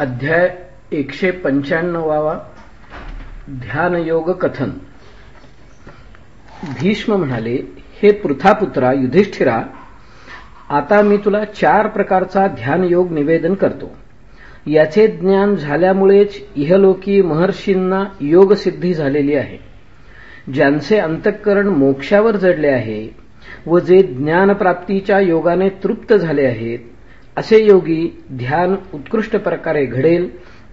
अध्याय एकशे पंच्याण्णवावा ध्यानयोग कथन. भीष्म म्हणाले हे पृथापुत्रा युधिष्ठिरा आता मी तुला चार प्रकारचा ध्यानयोग निवेदन करतो. याचे ज्ञान झाल्यामुळेच इहलोकी महर्षींना योगसिद्धी झालेली आहे. ज्यांचे अंतःकरण मोक्षावर जडले आहे व जे ज्ञानप्राप्तीच्या योगाने तृप्त झाले आहेत असे योगी ध्यान उत्कृष्ट प्रकारे घडेल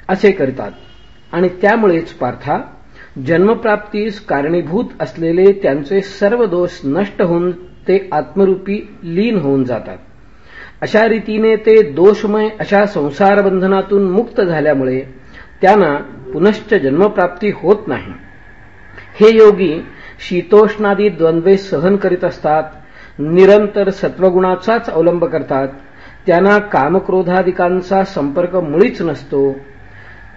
असे करतात. आणि त्यामुळेच पार्था जन्मप्राप्तीस कारणीभूत असलेले त्यांचे सर्व दोष नष्ट होऊन ते आत्मरूपी लीन होऊन जातात. अशा रीतीने ते दोषमय अशा संसार बंधनातून मुक्त झाल्यामुळे त्यांना पुनश्च जन्मप्राप्ती होत नाही. हे योगी शीतोष्णादी द्वंद्वे सहन करीत असतात निरंतर सत्वगुणाचाच अवलंब करतात त्यांना कामक्रोधाधिकांचा संपर्क मुळीच नसतो.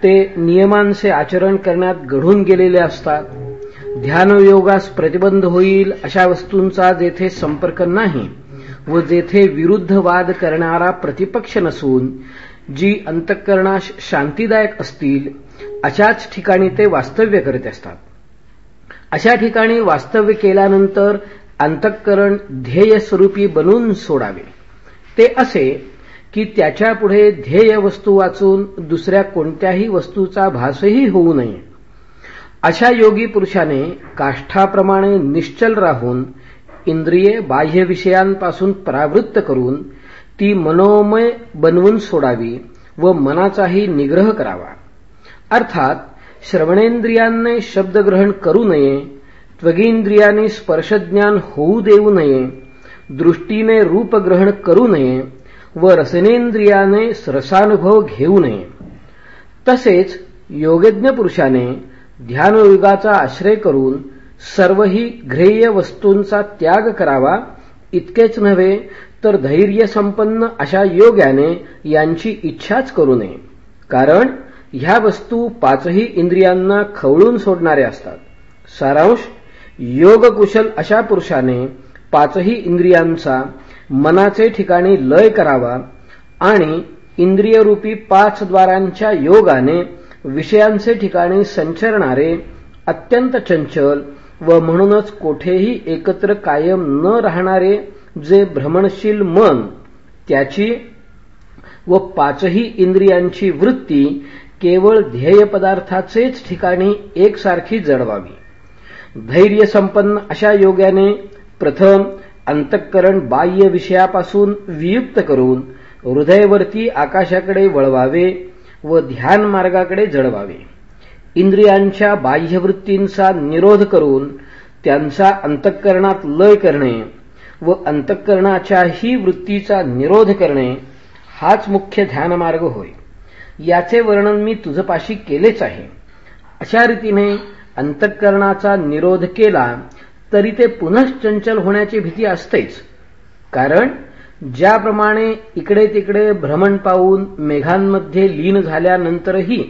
ते नियमांचे आचरण करण्यात घडून गेलेले असतात. ध्यानयोगास प्रतिबंध होईल अशा वस्तूंचा जेथे संपर्क नाही व जेथे विरुद्ध वाद करणारा प्रतिपक्ष नसून जी अंतःकरणास शांतीदायक असतील अशाच ठिकाणी ते वास्तव्य करत असतात. अशा ठिकाणी वास्तव्य केल्यानंतर अंतःकरण ध्येय स्वरूपी बनून सोडावे. ते असे की त्याच्यापुढे ध्येय वस्तू वाचून दुसऱ्या कोणत्याही वस्तूचा भासही होऊ नये. अशा योगी पुरुषाने काष्ठाप्रमाणे निश्चल राहून इंद्रिये बाह्य विषयांपासून परावृत्त करून ती मनोमय बनवून सोडावी व मनाचाही निग्रह करावा. अर्थात श्रवणेंद्रियांने शब्दग्रहण करू नये त्वगींद्रियाने स्पर्शज्ञान होऊ देऊ नये दृष्टीने रूपग्रहण करू नये व रसनेंद्रियाने रसानुभव घेऊ नये. तसेच योगज्ञ पुरुषाने ध्यानयुगाचा आश्रय करून सर्वही ग्रेय वस्तूंचा त्याग करावा इतकेच नव्हे तर धैर्यसंपन्न अशा योग्याने यांची इच्छाच करू नये. कारण ह्या वस्तू पाचही इंद्रियांना खवळून सोडणाऱ्या असतात. सारांश योगकुशल अशा पुरुषाने पाचही इंद्रियांचा मनाचे ठिकाणी लय करावा आणि इंद्रियरूपी पाच द्वारांच्या योगाने विषयांचे ठिकाणी संचरणारे अत्यंत चंचल व म्हणूनच कोठेही एकत्र कायम न राहणारे जे भ्रमणशील मन त्याची व पाचही इंद्रियांची वृत्ती केवळ ध्येयपदार्थाचेच ठिकाणी एकसारखी जडवावी. धैर्य संपन्न अशा योग्याने प्रथम अंतःकरण बाह्य विषयापासून वियुक्त करून हृदयवर्ती आकाशाकडे वळवावे व ध्यान मार्गाकडे जळवावे. इंद्रियांच्या बाह्यवृत्तींचा निरोध करून त्यांचा अंतःकरणात लय करणे व अंतःकरणाच्याही वृत्तीचा निरोध करणे हाच मुख्य ध्यानमार्ग होय. याचे वर्णन मी तुझपाशी केलेच आहे. अशा रीतीने अंतःकरणाचा निरोध केला तरी ते पुनश्चंचल होण्याची भीती असतेच. कारण ज्याप्रमाणे इकडे तिकडे भ्रमण पाहून मेघांमध्ये लीन झाल्यानंतरही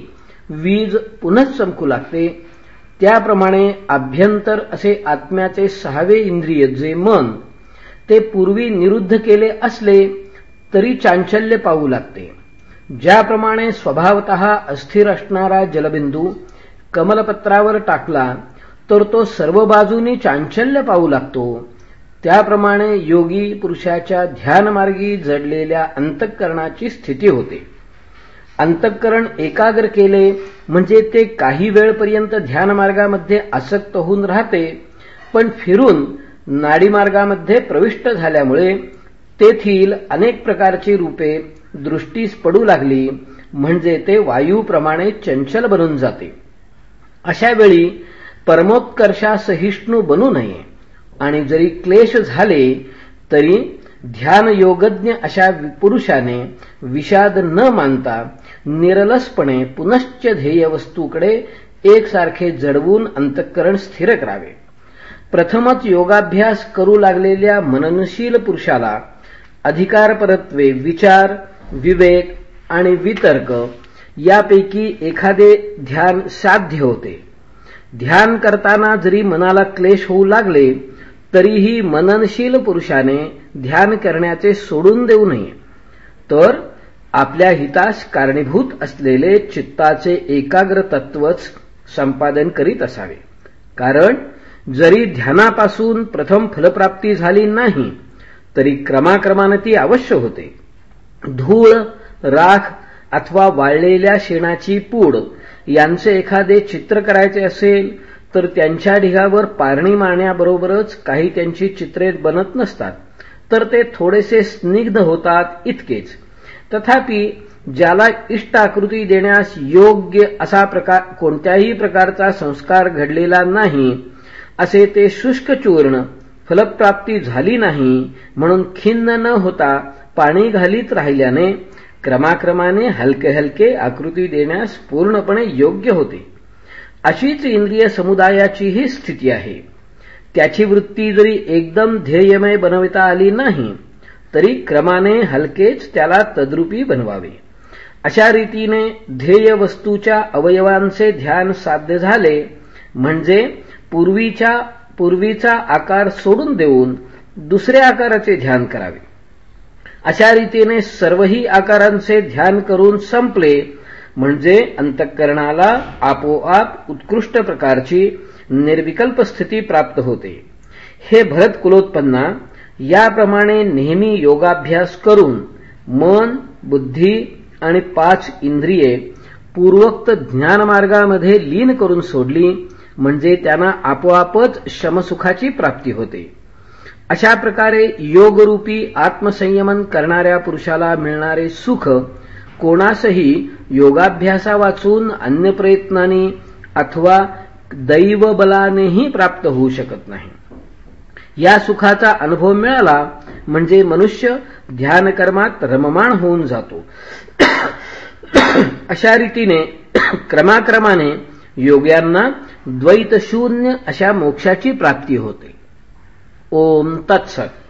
वीज पुनः चमकू लागते त्याप्रमाणे आभ्यंतर असे आत्म्याचे सहावे इंद्रिय जे मन ते पूर्वी निरुद्ध केले असले तरी चांचल्य पाहू लागते. ज्याप्रमाणे स्वभावत अस्थिर असणारा जलबिंदू कमलपत्रावर टाकला तर तो सर्व बाजूनी चांचल्य पाहू लागतो. त्याप्रमाणे योगी पुरुषाच्या ध्यानमार्गी जडलेल्या अंतःकरणाची स्थिती होते. अंतःकरण एकाग्र केले म्हणजे ते काही वेळपर्यंत ध्यानमार्गामध्ये आसक्त होऊन राहते पण फिरून नाडीमार्गामध्ये प्रविष्ट झाल्यामुळे तेथील अनेक प्रकारची रूपे दृष्टीस पडू लागली म्हणजे ते वायूप्रमाणे चंचल बनून जाते. अशा वेळी परमोत्कर्षासहिष्णू बनू नये. आणि जरी क्लेश झाले तरी ध्यानयोगज्ञ अशा पुरुषाने विषाद न मानता निरलसपणे पुनश्च ध्येय वस्तूकडे एकसारखे जडवून अंतःकरण स्थिर करावे. प्रथमच योगाभ्यास करू लागलेल्या मननशील पुरुषाला अधिकारपरत्वे विचार विवेक आणि वितर्क यापैकी एखादे ध्यान साध्य होते. ध्यान करताना जरी मनाला क्लेश होऊ लागले तरीही मननशील पुरुषाने ध्यान करण्याचे सोडून देऊ नये. तर आपल्या हितास कारणीभूत असलेले चित्ताचे एकाग्र तत्वच संपादन करीत असावे. कारण जरी ध्यानापासून प्रथम फलप्राप्ती झाली नाही तरी क्रमाक्रमाने ती अवश्य होते. धूळ राख अथवा वाळलेल्या शेणाची पूड यांचे एखादे चित्र करायचे असेल तर त्यांच्या ढिगावर पारणी मारण्याबरोबरच काही त्यांची चित्रे बनत नसतात. तर ते थोडेसे स्निग्ध होतात इतकेच. तथापि ज्याला इष्ट आकृती देण्यास योग्य असा प्रकार कोणत्याही प्रकारचा संस्कार घडलेला नाही असे ते शुष्क चूर्ण फलप्राप्ती झाली नाही म्हणून खिन्न न होता पाणी घालीत राहिल्याने क्रमाक्रमाने हलके हलके आकृती देण्यास पूर्णपणे योग्य होते. अशीच इंद्रिय समुदायाची ही स्थिती आहे. त्याची वृत्ती जरी एकदम ध्येयमय बनविता आली नाही तरी क्रमाने हलकेच त्याला तद्रुपी बनवावे. अशा रीतीने ध्येय वस्तूच्या अवयवांचे ध्यान साध्य झाले म्हणजे पूर्वीच्या पूर्वीचा आकार सोडून देऊन दुसऱ्या आकाराचे ध्यान करावे. अशा रीतीने सर्वही आकारांचे ध्यान करून संपले. म्हणजे अंतःकरणाला आपोआप उत्कृष्ट प्रकारची निर्विकल्प स्थिती प्राप्त होते. हे भरत कुलोत्पन्ना याप्रमाणे नेहमी योगाभ्यास करून मन बुद्धी आणि पाच इंद्रिये पूर्वोक्त ज्ञानमार्गामध्ये लीन करून सोडली म्हणजे त्यांना आपोआपच शमसुखाची प्राप्ती होते. अशा प्रकारे योगरूपी आत्मसंयमन करणाऱ्या पुरुषाला मिळणारे सुख कोणासही योगाभ्यासा वाचून अन्य प्रयत्नाने अथवा दैवबलानेही प्राप्त होऊ शकत नाही. या सुखाचा अनुभव मिळाला म्हणजे मनुष्य ध्यानकर्मात रममाण होऊन जातो. अशा रीतीने क्रमाक्रमाने योग्यांना द्वैतशून्य अशा मोक्षाची प्राप्ती होते. ओम तत्सत.